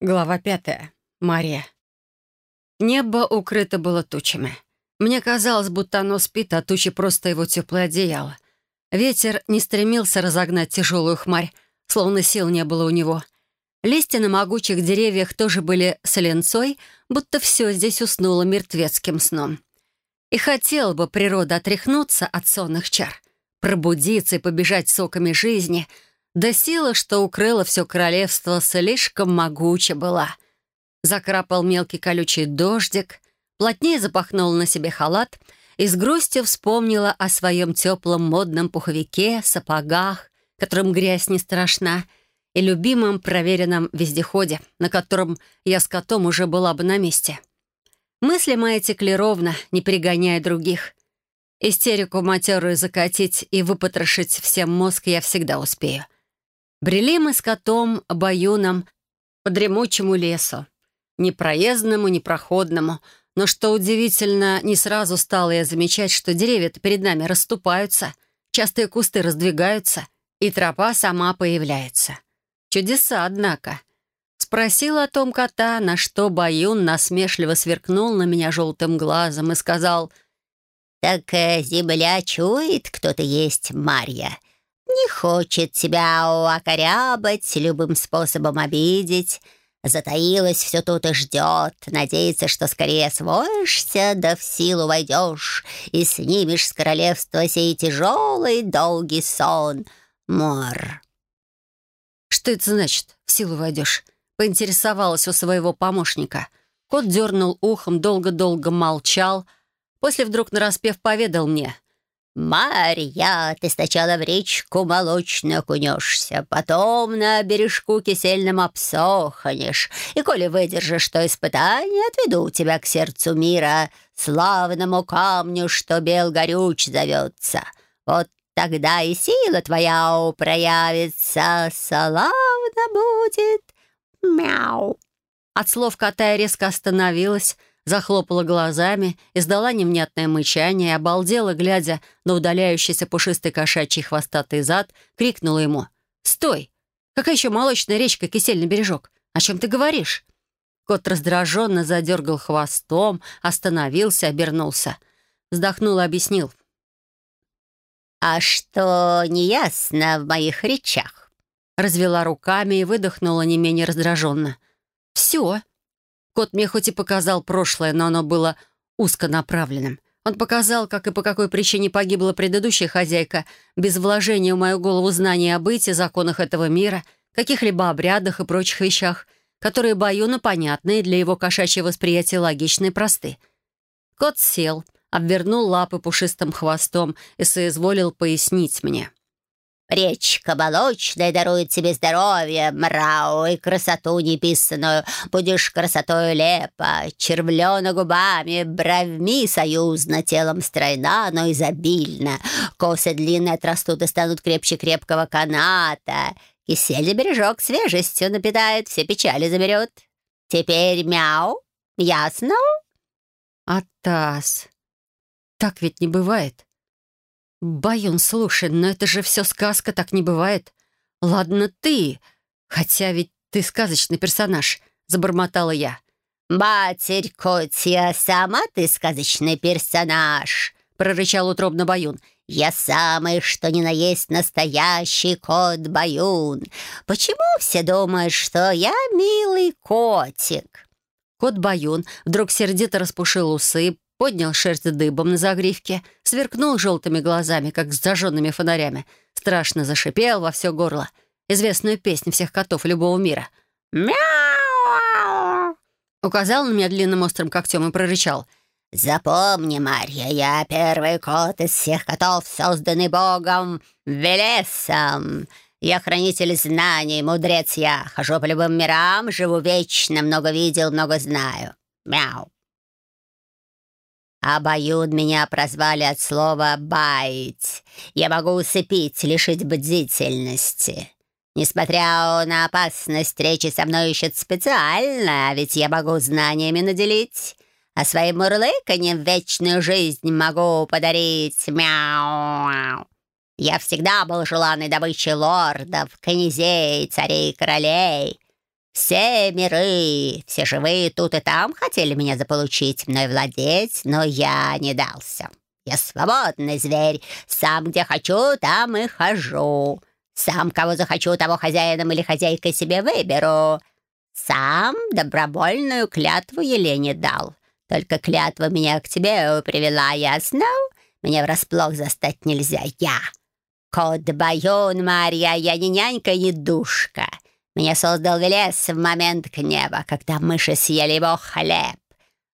Глава пятая. Мария. Небо укрыто было тучами. Мне казалось, будто оно спит, а тучи просто его теплое одеяло. Ветер не стремился разогнать тяжелую хмарь, словно сил не было у него. Листья на могучих деревьях тоже были с будто все здесь уснуло мертвецким сном. И хотела бы природа отряхнуться от сонных чар, пробудиться и побежать соками жизни — да сила, что укрыла все королевство, слишком могуча была. Закрапал мелкий колючий дождик, плотнее запахнула на себе халат и с грустью вспомнила о своем теплом модном пуховике, сапогах, которым грязь не страшна, и любимом проверенном вездеходе, на котором я с котом уже была бы на месте. Мысли мои текли ровно, не перегоняя других. Истерику матерую закатить и выпотрошить всем мозг я всегда успею — Брели мы с котом, баюном, по дремучему лесу. Непроездному, непроходному. Но, что удивительно, не сразу стала я замечать, что деревья перед нами расступаются, частые кусты раздвигаются, и тропа сама появляется. Чудеса, однако. Спросила о том кота, на что Баюн насмешливо сверкнул на меня желтым глазом и сказал, «Так земля чует, кто то есть, Марья. Не хочет тебя окорябать, любым способом обидеть. Затаилась все тут и ждет, надеется, что скорее освоишься, да в силу войдешь и снимешь с королевства сей тяжелый долгий сон. Мор. «Что это значит, в силу войдешь?» — поинтересовалась у своего помощника. Кот дернул ухом, долго-долго молчал, после вдруг нараспев поведал мне — «Марья, ты сначала в речку молочную окунешься, потом на бережку кисельным обсохнешь, и, коли выдержишь то испытание, отведу тебя к сердцу мира, славному камню, что Белгорюч зовется. Вот тогда и сила твоя проявится, славно будет. Мяу!» От слов кота я резко остановилась, захлопала глазами, издала невнятное мычание и обалдела, глядя на удаляющийся пушистый кошачий хвостатый зад, крикнула ему «Стой! Какая еще молочная речка кисельный бережок? О чем ты говоришь?» Кот раздраженно задергал хвостом, остановился, обернулся. Вздохнул и объяснил. «А что неясно в моих речах?» Развела руками и выдохнула не менее раздраженно. «Все. Кот мне хоть и показал прошлое, но оно было узконаправленным. Он показал, как и по какой причине погибла предыдущая хозяйка, без вложения в мою голову знаний о быте, законах этого мира, каких-либо обрядах и прочих вещах, которые Баюну понятны и для его кошачьего восприятия логичны и просты. Кот сел, обвернул лапы пушистым хвостом и соизволил пояснить мне. Речка молочная дарует тебе здоровье, мрау и красоту неписанную. Будешь красотою лепа, червлена губами, бровьми союзно, телом стройна, но изобильно. Косы длинные отрастут и станут крепче крепкого каната. Кисельный бережок свежестью напитает, все печали заберет. Теперь мяу, ясно? Атас, так ведь не бывает. «Баюн, слушай, но это же все сказка, так не бывает. Ладно ты, хотя ведь ты сказочный персонаж», — забормотала я. «Матерь Котья, сама ты сказочный персонаж», — прорычал утробно Баюн. «Я самый, что ни на есть настоящий кот Баюн. Почему все думают, что я милый котик?» Кот Баюн вдруг сердито распушил усы, поднял шерсть дыбом на загривке, сверкнул желтыми глазами, как с зажженными фонарями, страшно зашипел во все горло. Известную песню всех котов любого мира. «Мяу!» Указал на меня длинным острым когтем и прорычал. «Запомни, Марья, я первый кот из всех котов, созданный Богом Велесом. Я хранитель знаний, мудрец я. Хожу по любым мирам, живу вечно, много видел, много знаю. Мяу!» Обоюд меня прозвали от слова «баять». Я могу усыпить, лишить бдительности. Несмотря на опасность, встречи со мной ищут специально, ведь я могу знаниями наделить, а своим мурлыканьем вечную жизнь могу подарить. Мяу. Я всегда был желанной добычей лордов, князей, царей и королей. Все миры, все живые тут и там хотели меня заполучить, мной владеть, но я не дался. Я свободный зверь. Сам где хочу, там и хожу. Сам кого захочу, того хозяином или хозяйкой себе выберу. Сам добровольную клятву Елене дал. Только клятва меня к тебе привела, ясно? Меня врасплох застать нельзя. Я кот Байон, Марья, я не нянька, не душка. Меня создал Велес в момент гнева, когда мыши съели его хлеб.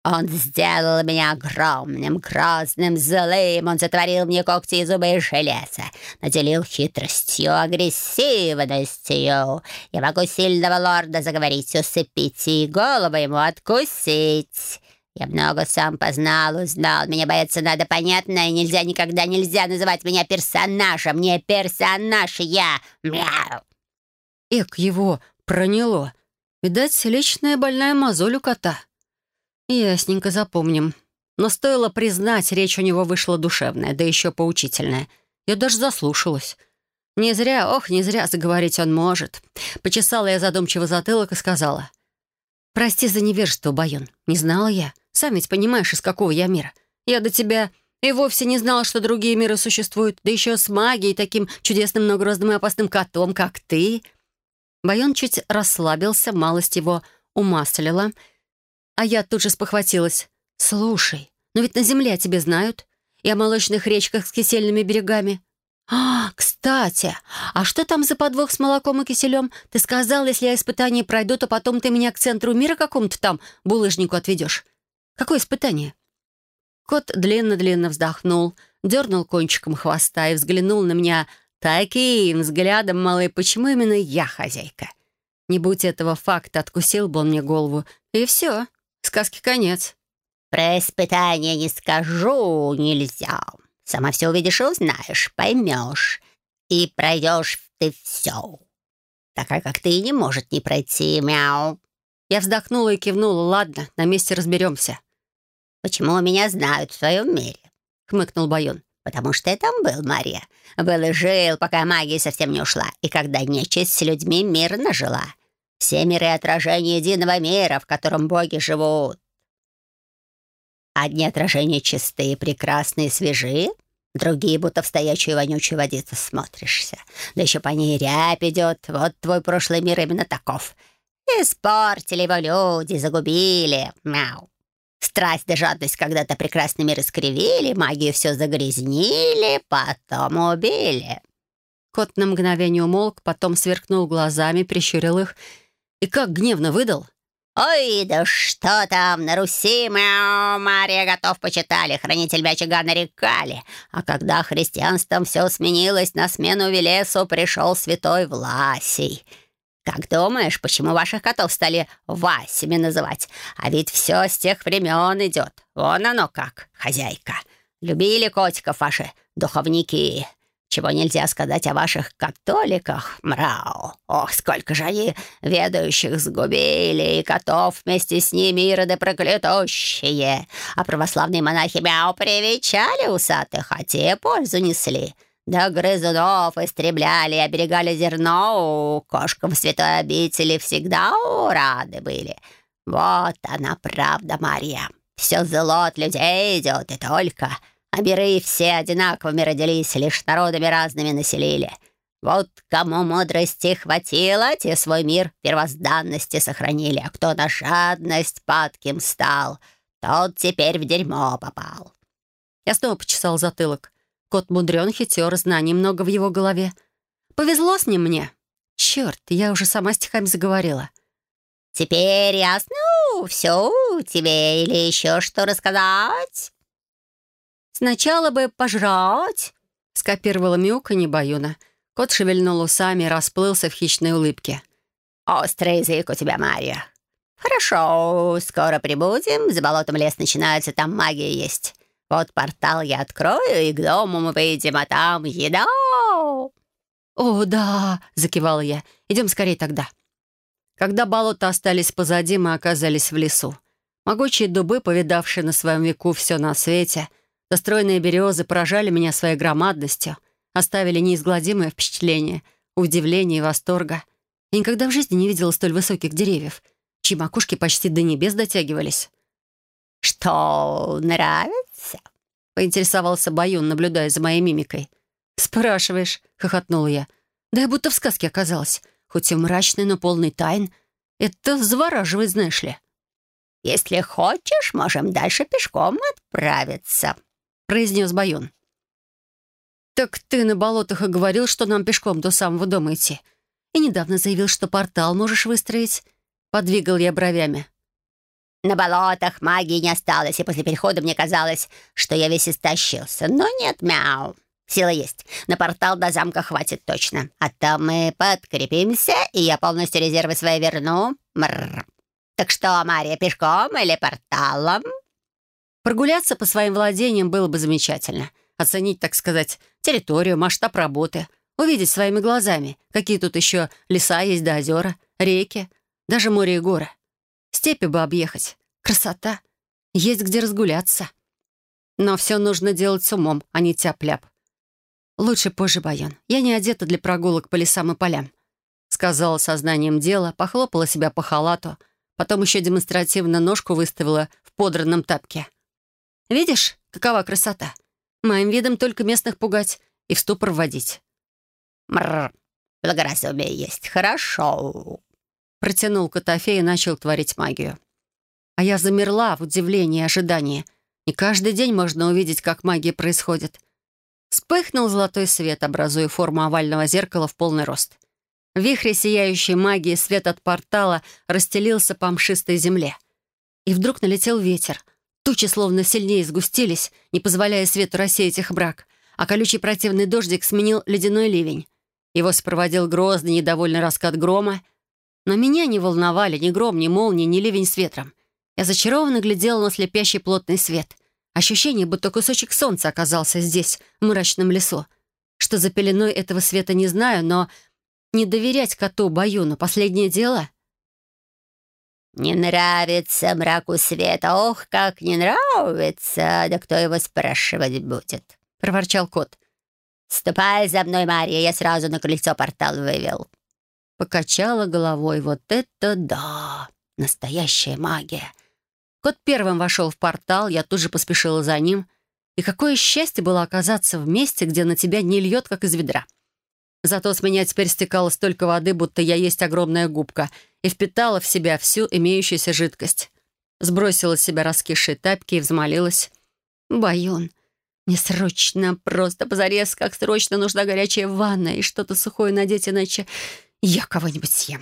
Он сделал меня огромным, грозным, злым. Он затворил мне когти и зубы из железа. Наделил хитростью, агрессивностью. Я могу сильного лорда заговорить, усыпить и голову ему откусить. Я много сам познал, узнал. Меня бояться надо, понятно, и нельзя, никогда нельзя называть меня персонажем. Не персонаж я. Мяу. Эк, его проняло. Видать, личная больная мозоль у кота. Ясненько запомним. Но стоило признать, речь у него вышла душевная, да еще поучительная. Я даже заслушалась. Не зря, ох, не зря заговорить он может. Почесала я задумчиво затылок и сказала. «Прости за невежество, Байон. Не знала я. Сам ведь понимаешь, из какого я мира. Я до тебя и вовсе не знала, что другие миры существуют, да еще с магией, таким чудесным, многорозным и опасным котом, как ты». Байон чуть расслабился, малость его умаслила, а я тут же спохватилась. «Слушай, но ведь на земле о тебе знают, и о молочных речках с кисельными берегами. «А, кстати, а что там за подвох с молоком и киселем? Ты сказал, если я испытание пройду, то потом ты меня к центру мира какому-то там булыжнику отведешь. Какое испытание?» Кот длинно-длинно вздохнул, дернул кончиком хвоста и взглянул на меня таким взглядом, малый, почему именно я хозяйка? Не будь этого факта, откусил бы он мне голову. И все, сказки конец. «Про испытание не скажу, нельзя. Сама все увидишь и узнаешь, поймешь. И пройдешь ты все. Такая, как ты, не может не пройти, мяу». Я вздохнула и кивнула. «Ладно, на месте разберемся». «Почему меня знают в своем мире?» — хмыкнул Баюн. «Потому что я там был, Мария. Был и жил, пока магия совсем не ушла, и когда нечисть с людьми мирно жила. Все миры — отражения единого мира, в котором боги живут. Одни отражения чистые, прекрасные, свежие, другие будто в стоячую вонючую водицу смотришься. Да еще по ней рябь идет. Вот твой прошлый мир именно таков. Испортили его люди, загубили. Мяу. Страсть да жадность когда-то прекрасный мир искривили, магию все загрязнили, потом убили. Кот на мгновение умолк, потом сверкнул глазами, прищурил их и как гневно выдал. «Ой, да что там, на Руси, мяу, Мария готов почитали, хранитель очага нарекали. А когда христианством все сменилось, на смену Велесу пришел святой Власий». Как думаешь, почему ваших котов стали Васями называть? А ведь все с тех времен идет. Вон оно как, хозяйка. Любили котиков ваши духовники. Чего нельзя сказать о ваших католиках, мрау. Ох, сколько же они ведающих сгубили, и котов вместе с ними ироды проклятущие. А православные монахи мяу привечали усатых, а те пользу несли. Да грызунов истребляли и оберегали зерно. Кошкам в святой обители всегда рады были. Вот она правда, Мария. Все зло от людей идет, и только. А миры все одинаковыми родились, лишь народами разными населили. Вот кому мудрости хватило, те свой мир первозданности сохранили, а кто на жадность падким стал, тот теперь в дерьмо попал. Я снова почесал затылок. Кот мудрен, хитер, знаний много в его голове. Повезло с ним мне. Черт, я уже сама стихами заговорила. «Теперь ясно все тебе или еще что рассказать?» «Сначала бы пожрать», — скопировала мяуканье Баюна. Кот шевельнул усами и расплылся в хищной улыбке. «Острый язык у тебя, Мария. Хорошо, скоро прибудем. За болотом лес начинается, там магия есть. Вот портал я открою, и к дому мы выйдем, а там еда!» «О, да!» — закивала я. «Идем скорее тогда». Когда болота остались позади, мы оказались в лесу. Могучие дубы, повидавшие на своем веку все на свете, достроенные березы поражали меня своей громадностью, оставили неизгладимое впечатление, удивление и восторга. Я никогда в жизни не видела столь высоких деревьев, чьи макушки почти до небес дотягивались. «Что, нравится?» — поинтересовался Баюн, наблюдая за моей мимикой. «Спрашиваешь», — хохотнула я. «Да я будто в сказке оказалась. Хоть и мрачный, но полный тайн. Это завораживает, знаешь ли». «Если хочешь, можем дальше пешком отправиться», — произнес Баюн. «Так ты на болотах и говорил, что нам пешком до самого дома идти. И недавно заявил, что портал можешь выстроить». Подвигал я бровями. «На болотах магии не осталось, и после перехода мне казалось, что я весь истощился. Но нет, мяу. Сила есть. На портал до замка хватит точно. А там мы подкрепимся, и я полностью резервы свои верну. Мррр. Так что, Мария, пешком или порталом?» Прогуляться по своим владениям было бы замечательно. Оценить, так сказать, территорию, масштаб работы. Увидеть своими глазами, какие тут еще леса есть да озера, реки, даже море и горы. Степи бы объехать. Красота. Есть где разгуляться. Но все нужно делать с умом, а не тяп-ляп. Лучше позже, Баян. Я не одета для прогулок по лесам и полям. Сказала сознанием дела, похлопала себя по халату — Потом еще демонстративно ножку выставила в подранном тапке. «Видишь, какова красота? Моим видом только местных пугать и в ступор вводить». «Мррр, благоразумие есть, хорошо», протянул Котофей и начал творить магию. А я замерла в удивлении и ожидании. Не каждый день можно увидеть, как магия происходит. Вспыхнул золотой свет, образуя форму овального зеркала в полный рост. В вихре сияющей магии свет от портала расстелился по мшистой земле. И вдруг налетел ветер. Тучи словно сильнее сгустились, не позволяя свету рассеять их брак, а колючий противный дождик сменил ледяной ливень. Его сопроводил грозный, недовольный раскат грома. Но меня не волновали ни гром, ни молния, ни ливень с ветром. Я зачарованно глядела на слепящий плотный свет. Ощущение, будто кусочек солнца оказался здесь, в мрачном лесу. Что за пеленой этого света, не знаю, но не доверять коту Баюну — последнее дело? «Не нравится мраку света. Ох, как не нравится! Да кто его спрашивать будет?» — проворчал кот. «Ступай за мной, Мария, я сразу на крыльцо портал вывел». Покачала головой. Вот это да! Настоящая магия! Кот первым вошел в портал, я тут же поспешила за ним. И какое счастье было оказаться в месте, где на тебя не льет, как из ведра. Зато с меня теперь стекало столько воды, будто я есть огромная губка, и впитала в себя всю имеющуюся жидкость. Сбросила с себя раскисшие тапки и взмолилась. «Байон, мне срочно, просто позарез, как срочно нужна горячая ванна и что-то сухое надеть, иначе я кого-нибудь съем».